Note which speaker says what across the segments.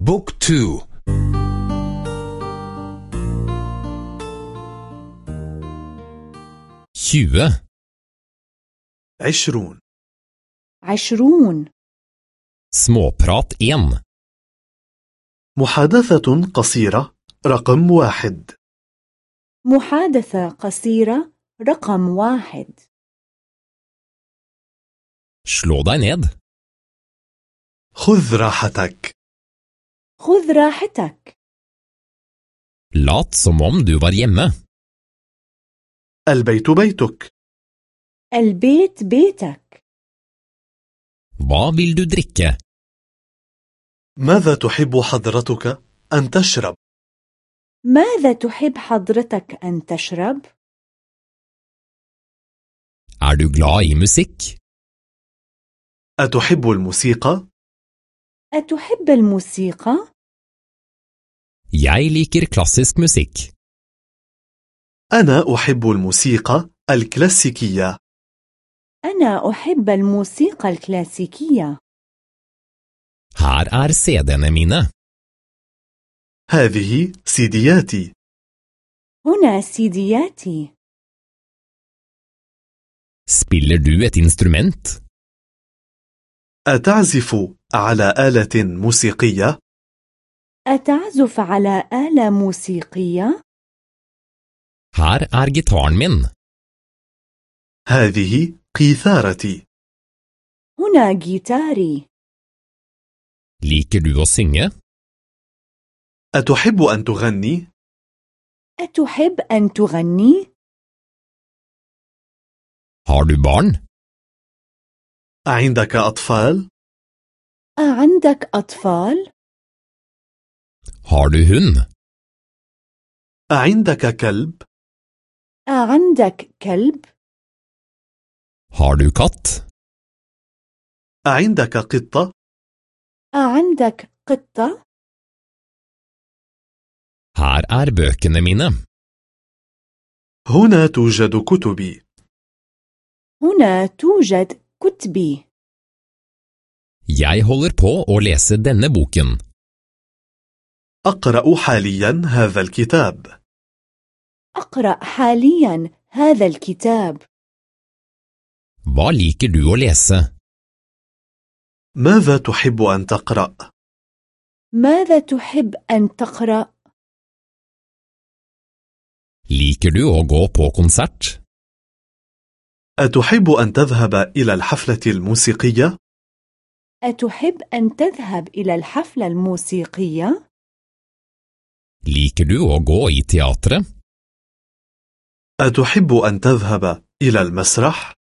Speaker 1: بوك تو.
Speaker 2: tjue,
Speaker 3: عشرون.
Speaker 4: عشرون.
Speaker 2: småprat 1,
Speaker 3: محادثة قصيرة رقم واحد.
Speaker 4: محادثة قصيرة رقم واحد.
Speaker 2: slå deg ned,
Speaker 3: خذ راحتك.
Speaker 4: خذ راحتك
Speaker 2: lat som om du var hjemme,
Speaker 3: البيت بيتك
Speaker 4: البيت بيتك
Speaker 2: hva vil du drikke,
Speaker 3: ماذا تحب حضرتك أن تشرب؟
Speaker 4: ماذا تحب حضرتك أن تشرب؟
Speaker 2: er du glad i musikk,
Speaker 3: أتحب الموسيقى؟
Speaker 4: أتحب الموسيقى؟
Speaker 2: jeg liker klassisk musikk,
Speaker 3: أنا أحب الموسيقى الكلاسيكية.
Speaker 4: أنا أحب الموسيقى الكلاسيكية.
Speaker 2: Her er CD-ene mine,
Speaker 3: هذه سيدياتي
Speaker 4: هنا سيدياتي
Speaker 2: spiller du et instrument,
Speaker 3: أتعزف. على آلة موسيقية؟
Speaker 4: أتعزف على آلة موسيقية؟
Speaker 2: her er gitaren min,
Speaker 3: هذه قيثارتي
Speaker 4: هنا جيتاري
Speaker 2: liker du å synge,
Speaker 3: أتحب أن تغني؟
Speaker 4: أتحب أن تغني؟
Speaker 2: har du barn,
Speaker 3: أعندك أطفال؟
Speaker 4: أعندك أطفال؟
Speaker 2: har du hund,
Speaker 3: أعندك كلب؟
Speaker 4: أعندك كلب؟
Speaker 2: har du katt,
Speaker 3: أعندك قطة؟
Speaker 4: أعندك قطة؟
Speaker 2: her er bøkene mine,
Speaker 3: هنا توجد كتبي
Speaker 4: هنا توجد كتبي
Speaker 2: jeg holder på å lese denne boken,
Speaker 3: أقرأ حاليا هذا الكتاب
Speaker 4: أقرأ حاليا هذا الكتاب
Speaker 2: hva liker du å lese,
Speaker 3: ماذا تحب أن تقرأ؟
Speaker 4: ماذا تحب أن تقرأ؟
Speaker 2: liker du å gå på konsert,
Speaker 3: أتحب أن تذهب إلى الحفلة الموسيقية؟
Speaker 4: أتحب أن تذهب إلى الحفلة الموسيقية؟
Speaker 2: liker du å gå i teatret,
Speaker 3: أتحب أن تذهب إلى المسرح؟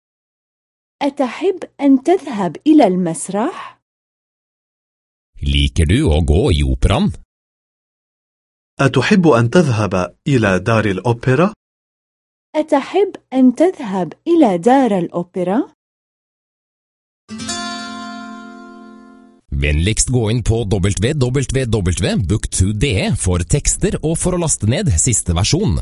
Speaker 4: أتحب أن تذهب إلى المسرح؟
Speaker 2: liker du å gå i operaen,
Speaker 3: أتحب أن تذهب إلى دار الأوبرا؟
Speaker 4: أتحب أن تذهب إلى دار الأوبرا؟
Speaker 2: Vennligst gå inn på www.book2.de for tekster og for å laste ned siste versjon.